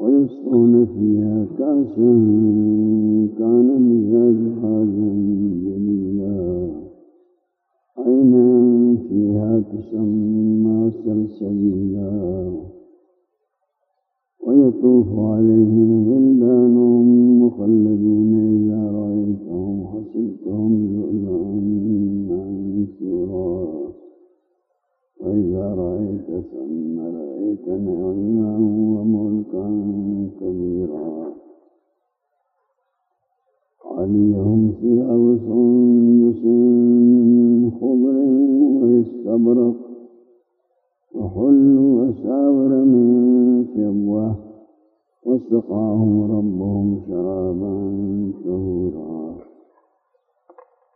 ويسقون فيها كأسا كان مزاجها جميلا. عينا فيها تسمى سلسبيلا. ويطوف عليهم غلدان مخلدون إذا رأيتهم حسبتهم لؤلؤا منثورا. وإذا رأيت ثم رأيت نعيما وملكا كبيرا. عليهم ثياب سندس خضر واستبرق وحلوا أساور من فضة وسقاهم ربهم شرابا شهورا.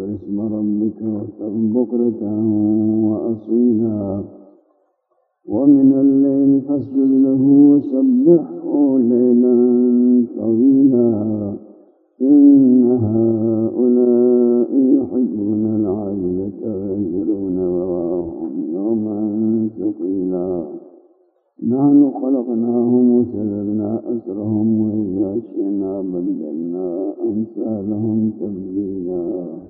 واذكر اسم ربك بكرة وأصيلا. ومن الليل فاسجد له وسبحه ليلا طويلا. إن هؤلاء يحبون العاجلة ويذرون وراءهم يوما ثقيلا. نحن خلقناهم وشددنا أسرهم وإذا شئنا بدلنا أمثالهم تبديلا.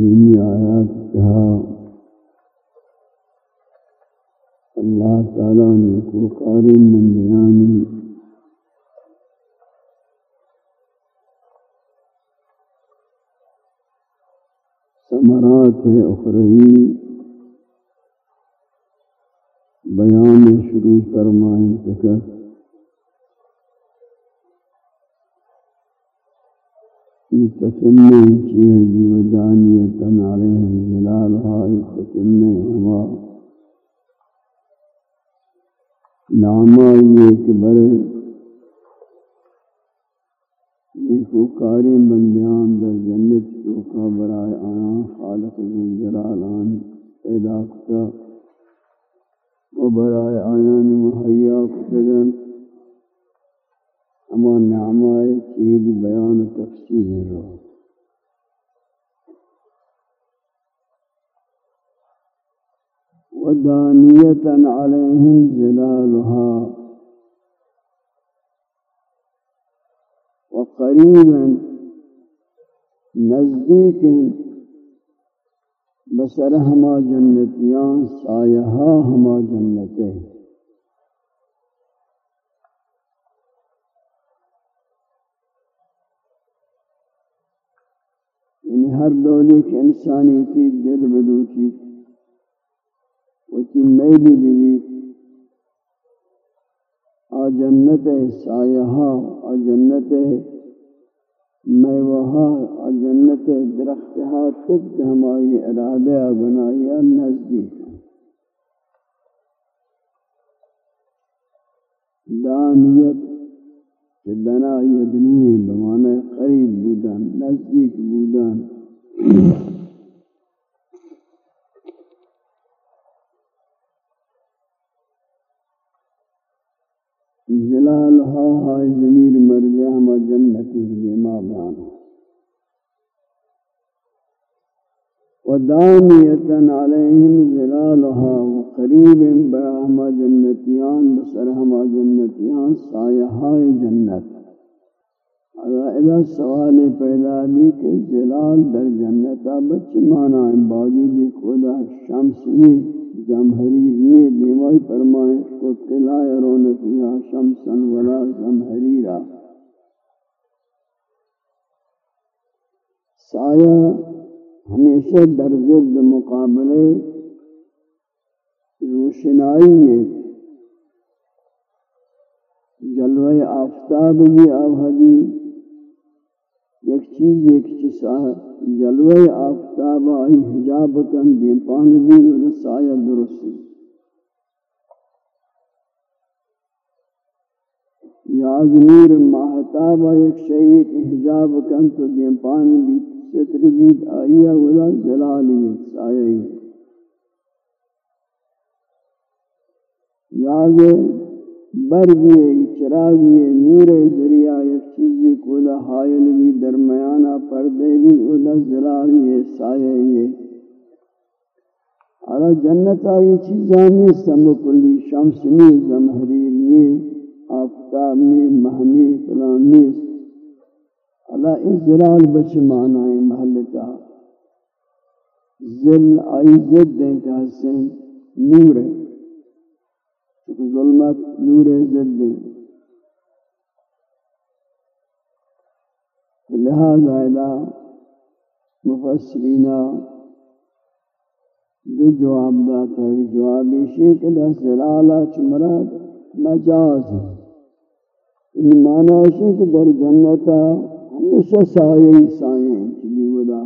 جميع آياتها الله تعالى يكون قارن من بيان ثمرات أخرين بيان شروع فرمائن تكت تکر تتمه چیز ودانیتا علیہم جلالها تتمه ہما۔ نعمائی اکبر نیکو کاری بندیان در جنت چوکا برائے آیاں خالق جلالان پیدا کتا۔ و برائے آیان محیا کتگن أما نعمائے چید بیان تفصیل رو. ودانية عليهم ظلالها وقريبا نزدیک بسر ہما جنتیاں سایہ ہما جنتیان ہر دولی کے انسانی ہوتی دل بدوتی ہوتی میلی بھی آ جنت سایہا، آ جنت میوہا، آ جنت درختہا تب ہماری ارادہ بنایا نزدیک۔ دانیت کہ دنا یدنوی بمعنی قریب بودن، نزدیک بودن۔ زلالها های زمیر مرجع ما جنتی جی ما بیان ودانیتا علیہم زلالها وقریب بیان ما جنتیان، بسر ہما جنتیان، سایہ های جنت۔ اذا سوال پیدا بھی کہ ظلال در جنتا بچ مانا ہے؟ باوجود خدا شمس میں زمہریر نے دیوائی فرمائے کو قلع رونق یا شمسا ولا زمہریرا سایہ ہمیشہ در ضد مقابلے روشنائی ہے۔ جلوہ آفتاب بھی آبادی ایک چیز ایک چیز جلوہ آفتاب آئی حجاب کن دیم پانی بھی رسایہ درست یاد نور ماہتاب ایک شیئی کہ حجاب کن، تو دیم پانی بھی ستر گید آئیہ ولا جلالیت سایہ یاد برگی، چراغی نور دریا ایک چیزی کولا حائل بھی درمیانہ پردے بھی اولا زلالی سایہ علا جنت آئی چیزاں چیزانی سمکلی شمس نی زمحریر نی، آفتاب نی، مہنی فلان نیست اللہ اس زلال بچ معنی محلتا زل آئی زد دیں کہ حسین نور ہے۔ ظلمت نور زد دیں لہذا الہ مفسرینہ دو جواب داتا ہے۔ جوابی شیخ دس زلالہ چمراد مجاز ہے۔ یعنی ایمانہ شیخ در جنتا ہمیشہ سائے ہی سائے ہیں چلی ودا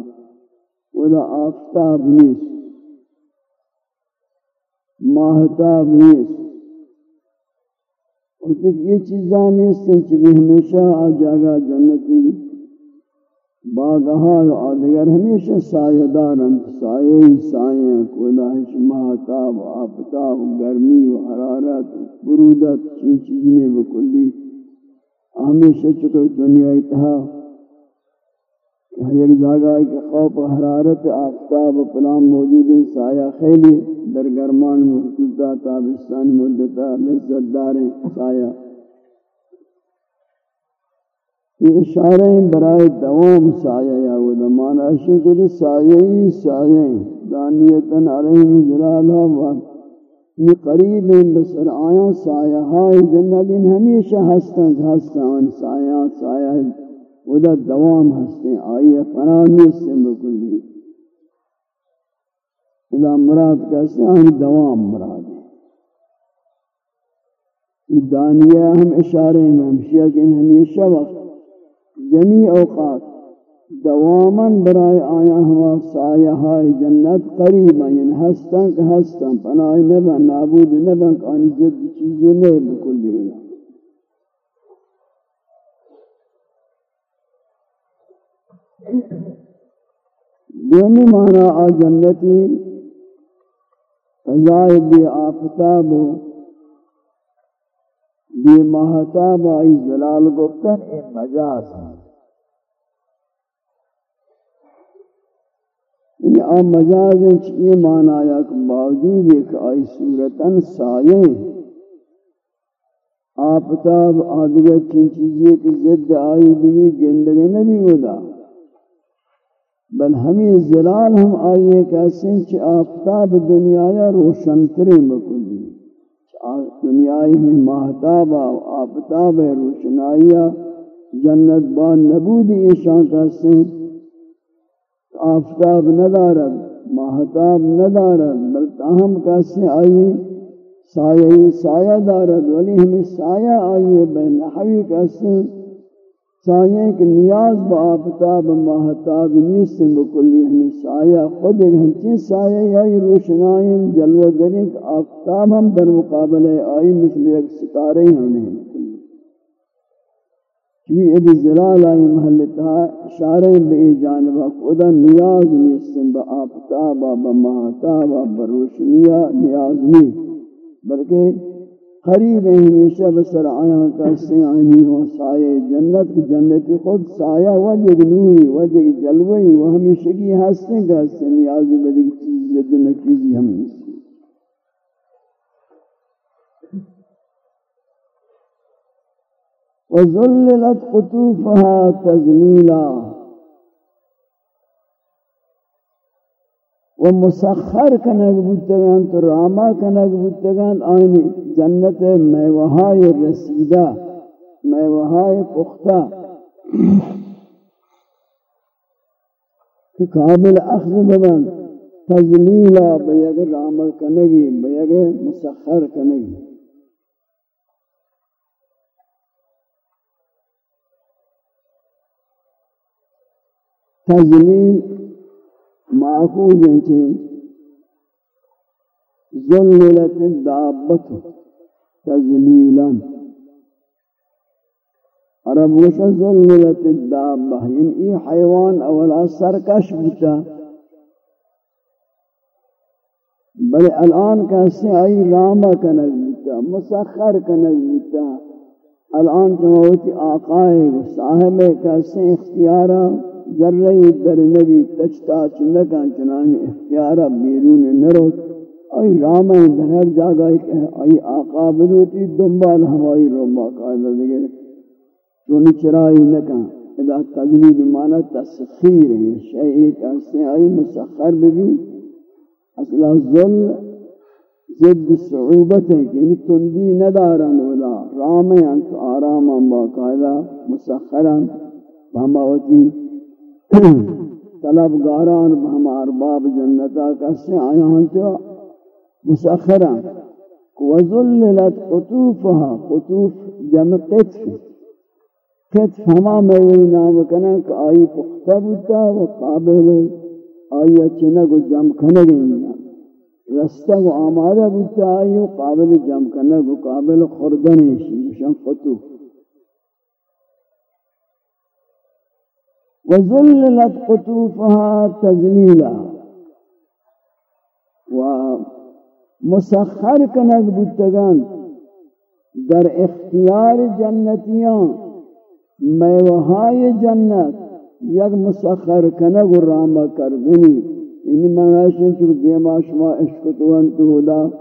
ودا آفتاب نیس ماہتاب نیس اور تک یہ چیزاں نیس ہیں چلی ہمیشہ آ جاگا جنتی باغہا آدگر ہمیشہ سایہ دارن سائے ہی سائے ہیں کودا ہش ماہتاب آفتاب گرمی و حرارت برودت، چین چیزیں بکلی ہمیشہ چکے دنیا اتحا۔ یک جگہ کہ خوف و حرارت، آفتاب و پلام موجود ہیں، سایہ خیلی در گرمان محسوسہ تابستان مدتا لذت داریں سایہ۔ یہ اشارہ برائے دوام سایہ یا ودمان اشی کچھ سایہ ہی سایہ ہیں۔ دانیتاً علیہم جلالہ و یہ قریب ہیں بسر آیاں سایہ ہائی جنت، ان ہمیشہ ہستاں ہستاں سایہ سایہ ودا دوام ہستے آئیے فنانی سے بکلی اذا مراد کہتے ہیں دوام مراد ہے۔ یہ دانیہ ہم اشارے میں ہمشیہ کہ ہمیشہ وقت جمیع اوقات دواما برائے آیا ہوا سایہ ہائی جنت قریبا یعنی ہستن کہ ہستن پناہ نبا نابود نبا کانی زد چیزیں نہیں بکل دیونا دومی معنی آ جنتی فضائے بی آفتاب بی محتاب آئی زلال گفتن، این مجاز ہے یعنی آ مجاز یہ معنی آیا کہ باوجود ایک آئی صورتاً سائے آفتاب آدھگر چین چیزیں کی ضد آئی بھی گندگی نبی ہوتا بل ہمیں زلال ہم آئیے کیسے کہ آفتاب دنیا یا روشن ترے مکلی دنیای میں ماہتاب آفتاب روشنائیا جنت بان نبودی ایشان کیسے آفتاب ندارد، ماہتاب ندارد بل تاہم کیسے آئیے سایہ سایہ دارد، ولی ہمیں سایہ آئیے بے نحوی کیسے؟ سایہ کہ نیاز با آفتاب، ماہتاب نیست بکلی ہمیں سایہ، خود ایک ہنچی سایہ یای روشنائیں جلوہ گری، آفتاب ہم در مقابلہ آئی، مثل ایک ستارے ہونے ہیں۔ چوی ادھ زلال آئی محلتہ اشارہ بے جانبہ خدا نیاز نیست با آفتاب با ماہتاب با روشنیہ نیاز نہیں بلکہ قریب ہمیشہ بسر آیا کسی آنی ہو سائے جنت کی جنت خود سایہ وجہ نوری، وجہ جلوئی وہ ہمیشہ کی ہستیں گا ہستیں نیازی بدی چیز زد نکیزی ہم نسی وَذُلِّلَتْ قُطُوفَهَا تَذْلِيلًا و مسخر کنگ بودتگان تو راما کنگ بودتگان آئینی جنت میوہای رسیدہ میوہای پختہ، کہ قابل اخذ ببن تزلیلہ بیگ راما کنگی، بیگ مسخر کنگی۔ ہاں، یعنی تزلیل معقوز ہیں کہ ذللت الدابت تذلیلا عرب وشا ذللت الدابہ یعنی ای حیوان اولا سرکش بتا بل الان کہتے آئی راما کنگ بتا مسخر کنگ بتا الان چموتی آقائے صاحب کہتے اختیارہ۔ ذرہ در نبی تچتا چنکان چنان اختیارا بیرون نرو ای رام در ہر جاگہ کہ ای آقا بدوتی دنبال ہمائی روما قائدہ دیگر۔ چون چرائی نکان ادا تذلیب مانا تسخیر ہے شیئی کہتے ہیں ای مسخر بھی اصلا ظل زد صعوبت ہے کہ انہی تندی ندارن ولا رام انت آراما باقاعدہ مسخرا بہماوتی طلبگاران ہم ارباب جنتا کسے آیا ہن تو مسخرا وذللت قطوفها، قطوف جمع قطف. قطف ہما میں وہی نام کنا کہ آئی پختہ بوتا و قابل آئی چنگ جمع کنگی. رستہ و آمادہ بوتا آئی و قابل جمع کنگ و قابل خردنی شیشن قطوف. وذللت قطوفها تذلیلا و مسخر کنگ بودتگان در اختیار جنتیان میوہای جنت یک مسخر کنگ راما کردنی. این مناشن چکو دیما شما اشکتوان تو انتو دا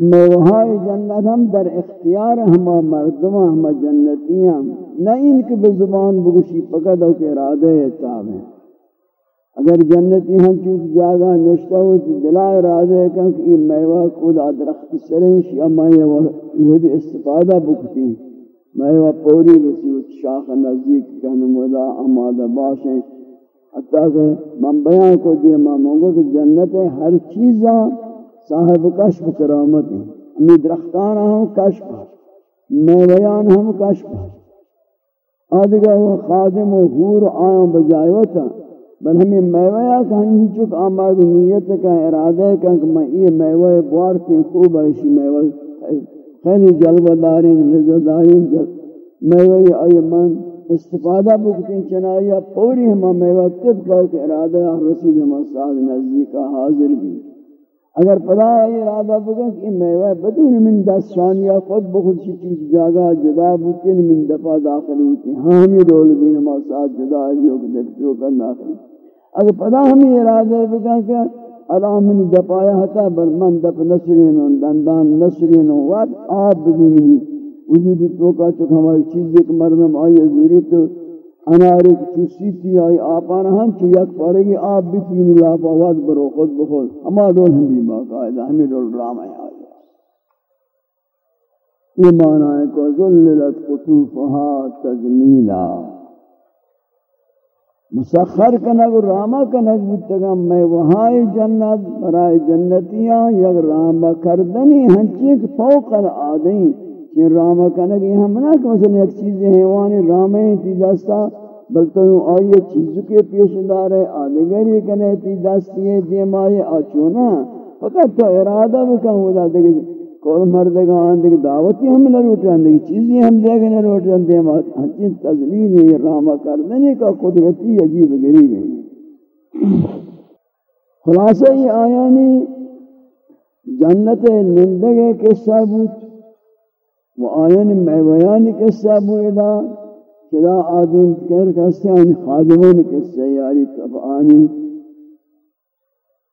میوہائی جنت ہم در اختیار ہما مردمہ ہما جنتیاں نہ ان کی بزبان بگشی پکد ہو کہ ارادہ اتاب ہیں اگر جنتی ہم چوک جاگا نشتہ ہو تو دلا ارادہ ہے کہ یہ میوہ کدا درخت سریں شیعہ یہ استفادہ بکتی. میوہ پوری بسی شاخ نزدیک کہنے مولا آمادہ باشیں حتیٰ کہ من بیان کو دیئے ماموں کہ جنت ہر چیزاں صاحب کشف کرامت ہیں۔ ہمیں درختان ہم کشف میویان ہم کشف آدھگا وہ خادم و حور آیاں بجائے ہوتا بل ہمیں میویا کہ ہم چک آماد نیت کا ارادہ ہے کہ میں یہ میوہ بوارتی خوب ایشی میوہ۔ خیلی جلوہ دارین مزہ دارین میوہ آئی من استفادہ بکتیں۔ چنائیہ پوری ہمیں میوہ طبقہ کہ ارادہ ہے رسید مساد نزدیکہ حاضر بھی۔ اگر پدا ارادہ بگا کہ میوہ بدون من دس ثانیہ خود بخود سی چیز جاگا جدا بکن، من دفع داخل ہوتی ہاں ہمیں رول بھی ہم ساتھ جدا جو کہ دیکھتو کر داخل۔ اگر پدا ہمیں ارادہ بگا کہ اللہ من دفایا ہتا، بل من دف نسرین، دندان نسرین، وقت آب بھی منی وجود تو کا چکہ ہماری چیز ایک مردم آئی ضروری تو اناری چوسی تھی آئی آپانا ہم چی یک پارگی آپ بیتوینی لاپا واد برو، خود بخود۔ ہما دول ہم بھی باقاعدہ ہمیں دول ڈرامہ آئی۔ یہ معنی ہے کہ ذللت قطوفها تذلیلا۔ مسخر کنگ، راما کنگ بیتگم میں وہائی جنت برای جنتیاں، یک راما کردنی ہنچی فوق العادیں کہ راما کنگی ہم نہ کہ مثلا ایک چیز حیوانی راما ہی تھی دستا، بلکہ یوں آئیے چیز کے پیش دار ہے، آدھگری کنے تھی دستی ہے دیمائی آچونا فقط تو ارادہ بکن ہو دا دیکھ کول مردگان، دیکھ دعوتی ہم نہ روٹن دیکھ چیزی ہم دیکھ نہ روٹن دیمائی ہنچین تذلیل ہے راما کردنے کا قدرتی عجیب غریب ہے۔ خلاصہ یہ آیانی جنت نندگے قصہ بود و آین میویان قصہ بودا چدا آدم کر کسی آن خادمان قصہ یاری تفعانی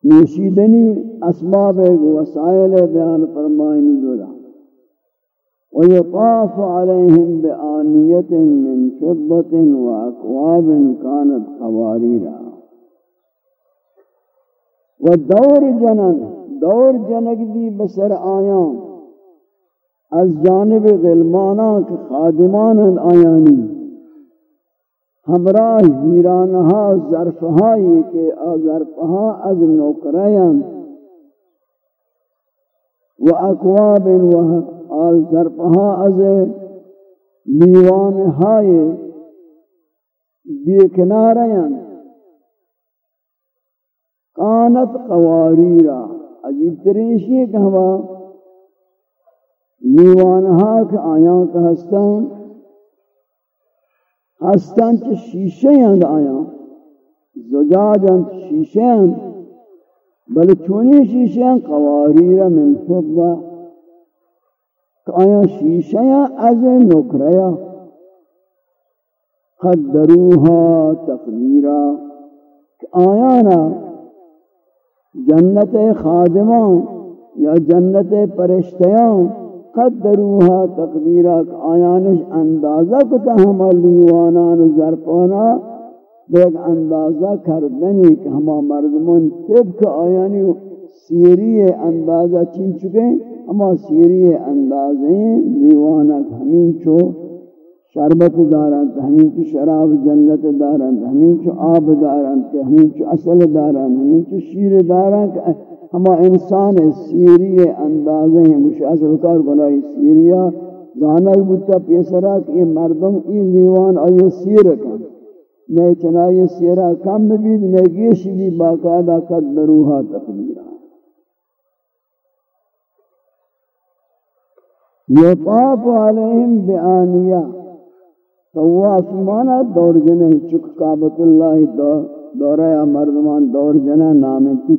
نوشیدنی اسباب وسائل بیان فرمائنی دولا. ويطاف عليهم بآنية من فضة وأكواب كانت قواريرا والدور جنن دور جنگ دی بسر آیان. از جانب غلمانا کے خادمان آیانی. ہمراہ ہیرانہا ظرفہائی کے ظرفہا از نوکرین و اکواب و آل از لیوانہائی بے کانت قواریرہ عجیب ترین شیئے کہ ہوا لیوانہا کہ آیاں کا ہستان ہستان چھ شیشے ہیں آیاں زجاج ہیں شیشے ہیں بل چونی شیشے ہیں قواریر من فضہ کہ آیاں شیشے ہیں از نکریا قدروها تقدیرا. کہ آیانا جنت خادمان یا جنت پرشتیاں قدروها تقدیرا آیانش اندازہ کتا ہما لیوانان زرپانا بیک اندازہ کردنی کہ ہما مردمان طبق آیانی سیری اندازہ چین چکے ہما سیری اندازیں لیوانک ہمین چو شربت دارند ہمین چو شراب جنت دارند ہمین چو آب دارند ہمین چو اصل دارند ہمین چو شیر دارند کہ ہما انسان سیری اندازیں ہیں مجھے اصل کار بنائی سیریا، زانک بودتا پیسرا کہ یہ مردم ای لیوان آئی سیر کن۔ نئے چنائی سیرہ کم بید، نئے گیش بھی باقاعدہ قد قدروها تقدیرہ یطاف علیہم بآنیہ۔ طواف مانا دور جنہ چک کعبت اللہ دورہ مردمان دور جنہ نام تی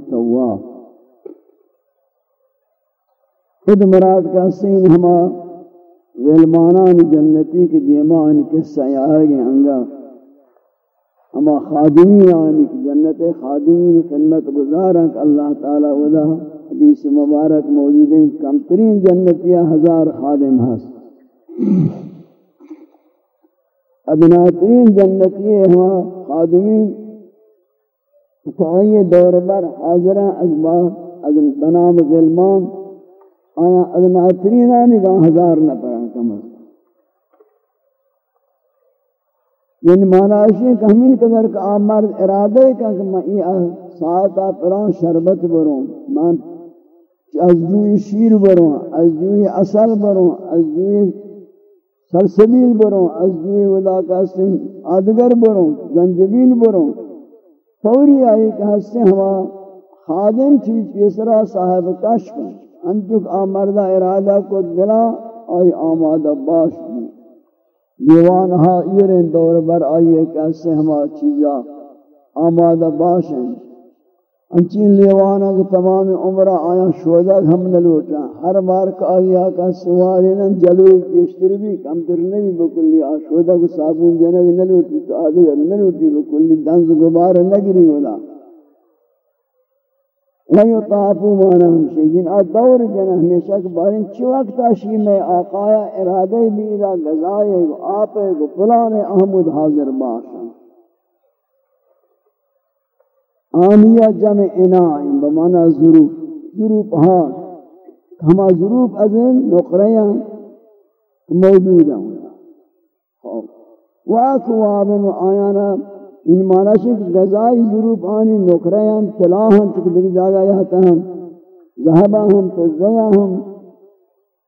خود مراد کا سین ہما غلمانان جنتی کی دیمان کے سیاہ گے انگا ہما خادمین آنی کی جنت خادمین خدمت گزارا اللہ تعالی ودا حدیث مبارک موجود ہیں، کم ترین جنتیہ ہزار خادم ہست۔ ادناترین جنتی ہوا خادمین فعی دور بر حاضرہ ازبا از بنام ظلمان آیا ادناترین آنی گاہ ہزار نہ پڑا کم از یعنی معنی ہے کہ ہمین قدر کا آمار ارادے کا کہ میں یہ ساعتا پران شربت بروں، میں از جوی شیر بروں، از جوی اصل بروں، از جوی سلسبیل بروں ازدوی ودا کا سن آدگر بروں، زنجبیل بروں۔ فوری آئی کہ ہستے ہوا خادم چیز پیسرا صاحب کشف۔ انچک آمردہ ارادہ کو دلا آئی آمادہ باش بھی دیوان ہا ایرین دور بر آئیے کہ ہستے ہما چیزا آمادہ باش ہیں۔ انچین لیوانا کہ تمام عمرہ آیا شودا ہم نہ لوٹا ہر بار کا آیا کا سواری نہ جلوی کیشتر بھی کم تر نہیں بکلی۔ آ شودا کو صابون جنگ نہ لوٹی تو آدھو نہ لوٹی بکلی۔ دنز غبار نہ گری ہولا وَيُطَافُ مَانَهُمْ شَيْجِنْ آ، دور جنہ ہمیشہ کہ بارن چی وقت آشی میں آقایا ارادہ بیدہ گزائے گو آپے گو پلان احمد حاضر باشا آنیہ جمع انائیں بمانا ظروف ظروف ہاں ہما ظروف ازن نقریاں موجود ہیں واکواب و آیانا ان ہے کہ غذائی ظروف آنی نقریاں تلاہاں چک دیکھ جاگا یہاں ہم ذہبا ہم تزیا ہم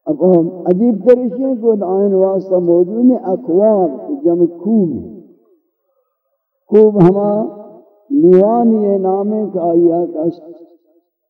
اب ہم عجیب ترشیں کو آئین واسطہ موجود ہیں اکواب، جمع کوب. کوب ہما لیوان یہ نامے کا آیا کا